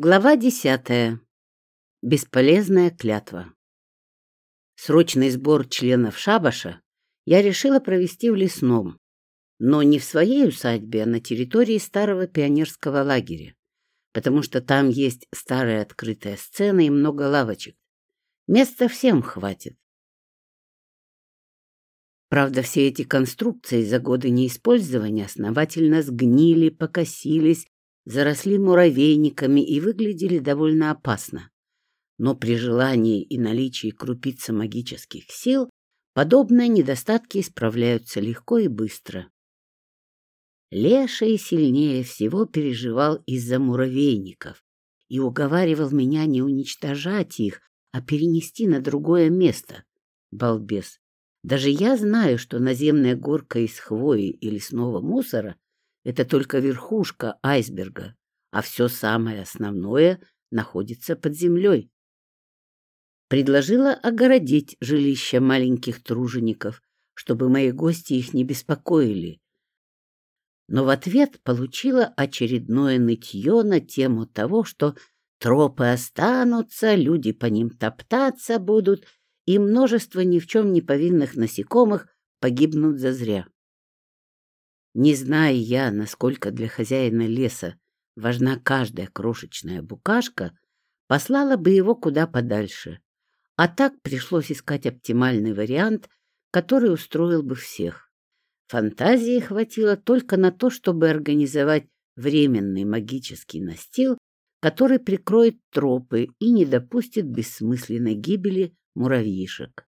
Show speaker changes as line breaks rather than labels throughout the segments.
Глава десятая. Бесполезная клятва. Срочный сбор членов шабаша я решила провести в лесном, но не в своей усадьбе, а на территории старого пионерского лагеря, потому что там есть старая открытая сцена и много лавочек. Места всем хватит. Правда, все эти конструкции за годы неиспользования основательно сгнили, покосились заросли муравейниками и выглядели довольно опасно. Но при желании и наличии крупицы магических сил подобные недостатки исправляются легко и быстро. Леший сильнее всего переживал из-за муравейников и уговаривал меня не уничтожать их, а перенести на другое место. Балбес. Даже я знаю, что наземная горка из хвои и лесного мусора это только верхушка айсберга, а все самое основное находится под землей. Предложила огородить жилища маленьких тружеников, чтобы мои гости их не беспокоили. Но в ответ получила очередное нытье на тему того, что тропы останутся, люди по ним топтаться будут, и множество ни в чем не повинных насекомых погибнут зазря. Не зная я, насколько для хозяина леса важна каждая крошечная букашка, послала бы его куда подальше. А так пришлось искать оптимальный вариант, который устроил бы всех. Фантазии хватило только на то, чтобы организовать временный магический настил, который прикроет тропы и не допустит бессмысленной гибели муравьишек.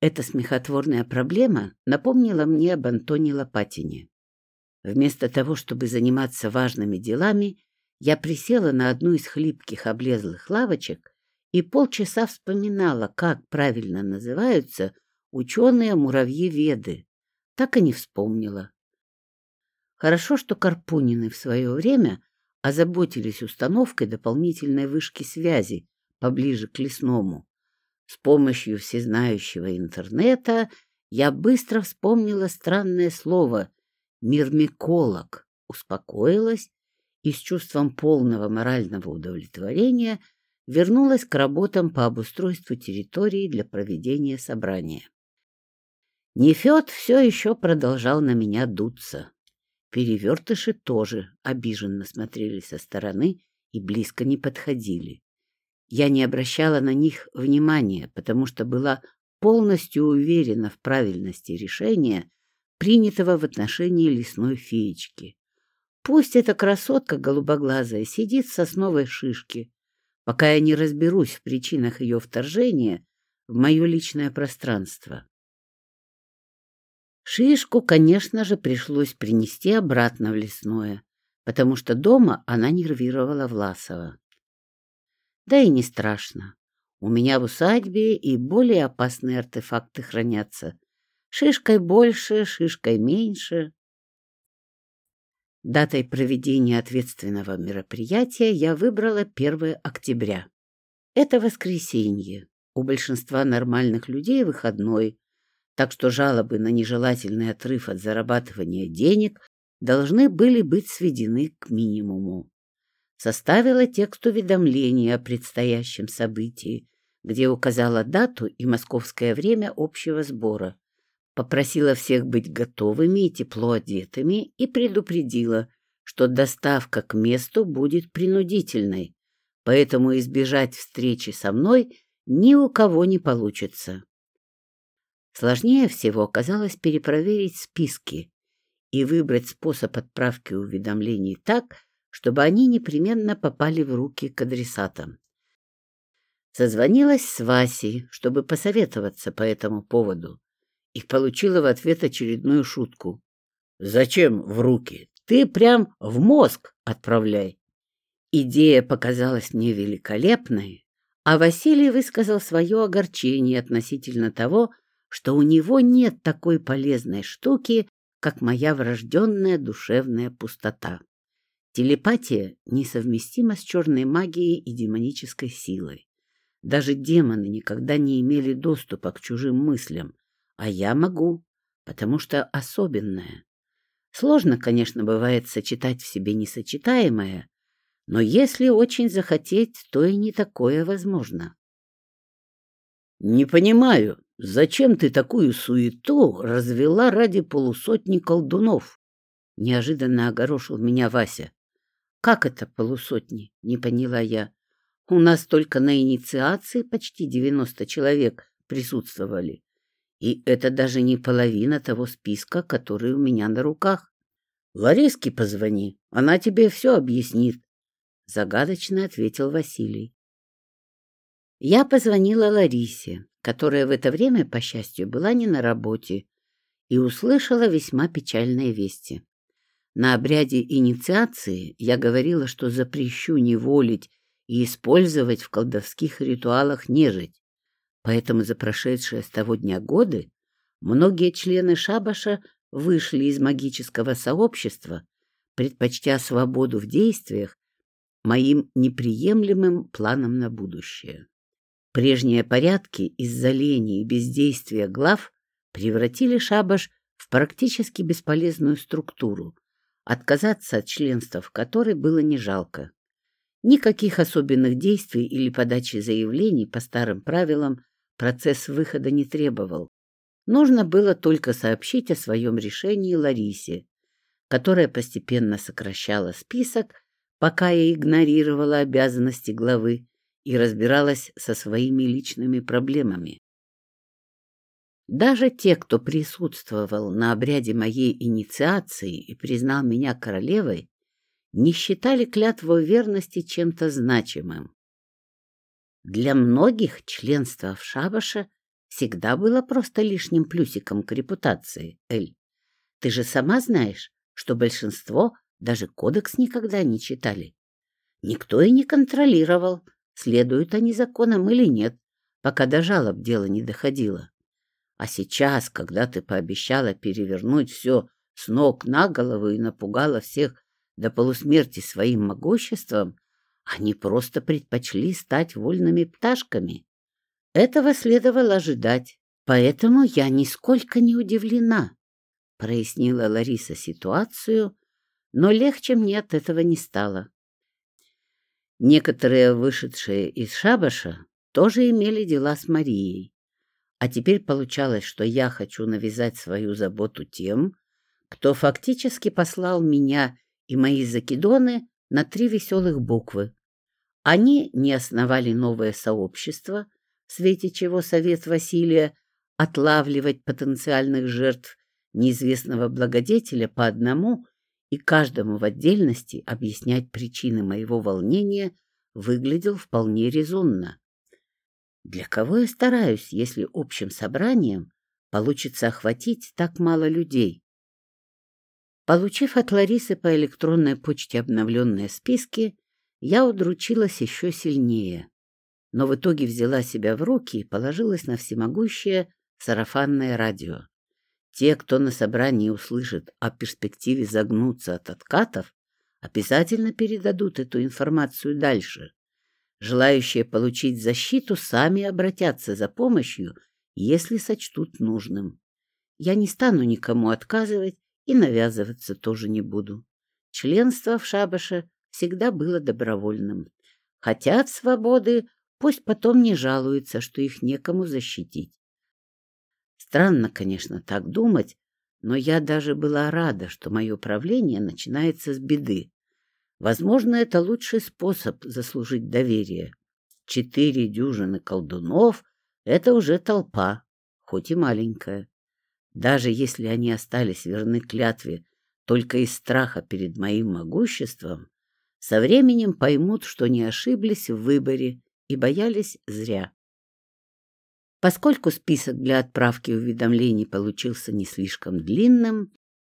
Эта смехотворная проблема напомнила мне об Антоне Лопатине. Вместо того, чтобы заниматься важными делами, я присела на одну из хлипких облезлых лавочек и полчаса вспоминала, как правильно называются ученые-муравьи-веды. Так и не вспомнила. Хорошо, что Карпунины в свое время озаботились установкой дополнительной вышки связи поближе к лесному, с помощью всезнающего интернета я быстро вспомнила странное слово «мирмиколог», успокоилась и с чувством полного морального удовлетворения вернулась к работам по обустройству территории для проведения собрания. Нефед все еще продолжал на меня дуться. Перевертыши тоже обиженно смотрели со стороны и близко не подходили. Я не обращала на них внимания, потому что была полностью уверена в правильности решения, принятого в отношении лесной феечки. Пусть эта красотка голубоглазая сидит в сосновой шишке, пока я не разберусь в причинах ее вторжения в мое личное пространство. Шишку, конечно же, пришлось принести обратно в лесное, потому что дома она нервировала Власова. Да и не страшно. У меня в усадьбе и более опасные артефакты хранятся. Шишкой больше, шишкой меньше. Датой проведения ответственного мероприятия я выбрала 1 октября. Это воскресенье. У большинства нормальных людей выходной, так что жалобы на нежелательный отрыв от зарабатывания денег должны были быть сведены к минимуму составила текст уведомления о предстоящем событии, где указала дату и московское время общего сбора, попросила всех быть готовыми и тепло одетыми и предупредила, что доставка к месту будет принудительной, поэтому избежать встречи со мной ни у кого не получится. Сложнее всего оказалось перепроверить списки и выбрать способ отправки уведомлений так, чтобы они непременно попали в руки к адресатам. Созвонилась с Васей, чтобы посоветоваться по этому поводу, и получила в ответ очередную шутку. «Зачем в руки? Ты прям в мозг отправляй!» Идея показалась мне великолепной, а Василий высказал свое огорчение относительно того, что у него нет такой полезной штуки, как моя врожденная душевная пустота. Телепатия несовместима с черной магией и демонической силой. Даже демоны никогда не имели доступа к чужим мыслям, а я могу, потому что особенная. Сложно, конечно, бывает сочетать в себе несочетаемое, Но если очень захотеть, то и не такое возможно. Не понимаю, зачем ты такую суету развела ради полусотни колдунов? Неожиданно огорошил меня Вася. Как это полусотни? Не поняла я. У нас только на инициации почти девяносто человек присутствовали. И это даже не половина того списка, который у меня на руках. Лариске позвони, она тебе все объяснит. Загадочно ответил Василий. Я позвонила Ларисе, которая в это время, по счастью, была не на работе, и услышала весьма печальные вести. На обряде инициации я говорила, что запрещу неволить и использовать в колдовских ритуалах нежить, поэтому за прошедшие с того дня годы многие члены шабаша вышли из магического сообщества, предпочтя свободу в действиях моим неприемлемым планам на будущее. Прежние порядки из-за лени и бездействия глав превратили шабаш в практически бесполезную структуру, отказаться от членства в которой было не жалко. Никаких особенных действий или подачи заявлений по старым правилам процесс выхода не требовал. Нужно было только сообщить о своем решении Ларисе, которая постепенно сокращала список, пока я игнорировала обязанности главы и разбиралась со своими личными проблемами. Даже те, кто присутствовал на обряде моей инициации и признал меня королевой, не считали клятву верности чем-то значимым. Для многих членство в шабаше всегда было просто лишним плюсиком к репутации, Эль. Ты же сама знаешь, что большинство даже кодекс никогда не читали. Никто и не контролировал, следуют они законам или нет, пока до жалоб дело не доходило. А сейчас, когда ты пообещала перевернуть все с ног на голову и напугала всех до полусмерти своим могуществом, они просто предпочли стать вольными пташками. Этого следовало ожидать, поэтому я нисколько не удивлена, прояснила Лариса ситуацию, но легче мне от этого не стало. Некоторые вышедшие из шабаша тоже имели дела с Марией. А теперь получалось, что я хочу навязать свою заботу тем, кто фактически послал меня и мои закидоны на три веселых буквы. Они не основали новое сообщество, в свете чего совет Василия отлавливать потенциальных жертв неизвестного благодетеля по одному и каждому в отдельности объяснять причины моего волнения выглядел вполне резонно. Для кого я стараюсь, если общим собранием получится охватить так мало людей? Получив от Ларисы по электронной почте обновленные списки, я удручилась еще сильнее, но в итоге взяла себя в руки и положилась на всемогущее сарафанное радио. Те, кто на собрании услышит о перспективе загнуться от откатов, обязательно передадут эту информацию дальше. Желающие получить защиту сами обратятся за помощью, если сочтут нужным. Я не стану никому отказывать и навязываться тоже не буду. Членство в шабаше всегда было добровольным. Хотят свободы, пусть потом не жалуются, что их некому защитить. Странно, конечно, так думать, но я даже была рада, что мое правление начинается с беды. Возможно, это лучший способ заслужить доверие. Четыре дюжины колдунов — это уже толпа, хоть и маленькая. Даже если они остались верны клятве только из страха перед моим могуществом, со временем поймут, что не ошиблись в выборе и боялись зря. Поскольку список для отправки уведомлений получился не слишком длинным,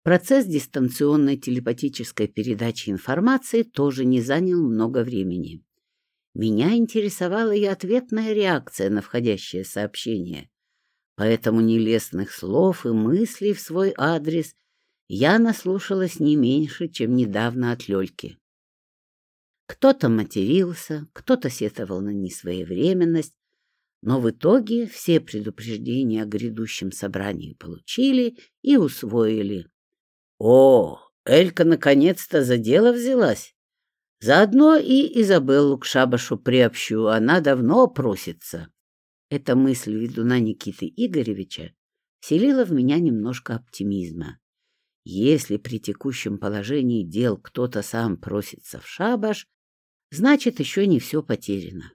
процесс дистанционной телепатической передачи информации тоже не занял много времени. Меня интересовала и ответная реакция на входящее сообщение, поэтому нелестных слов и мыслей в свой адрес я наслушалась не меньше, чем недавно от Лёльки. Кто-то матерился, кто-то сетовал на несвоевременность, но в итоге все предупреждения о грядущем собрании получили и усвоили. — О, Элька наконец-то за дело взялась! Заодно и Изабеллу к шабашу приобщу, она давно просится. Эта мысль ведуна Никиты Игоревича вселила в меня немножко оптимизма. Если при текущем положении дел кто-то сам просится в шабаш, значит, еще не все потеряно.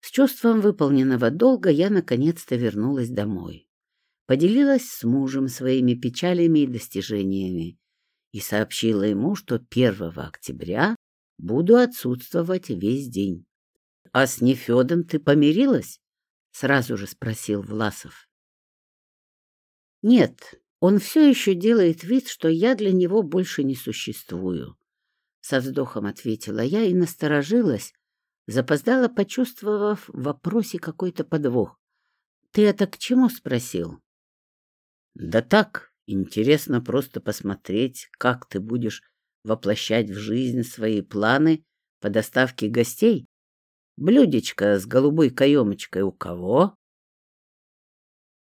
С чувством выполненного долга я наконец-то вернулась домой. Поделилась с мужем своими печалями и достижениями и сообщила ему, что 1 октября буду отсутствовать весь день. — А с Нефедом ты помирилась? — сразу же спросил Власов. — Нет, он все еще делает вид, что я для него больше не существую. Со вздохом ответила я и насторожилась, запоздала, почувствовав в вопросе какой-то подвох. — Ты это к чему спросил? — Да так, Интересно просто посмотреть, как ты будешь воплощать в жизнь свои планы по доставке гостей. Блюдечко с голубой каемочкой у кого?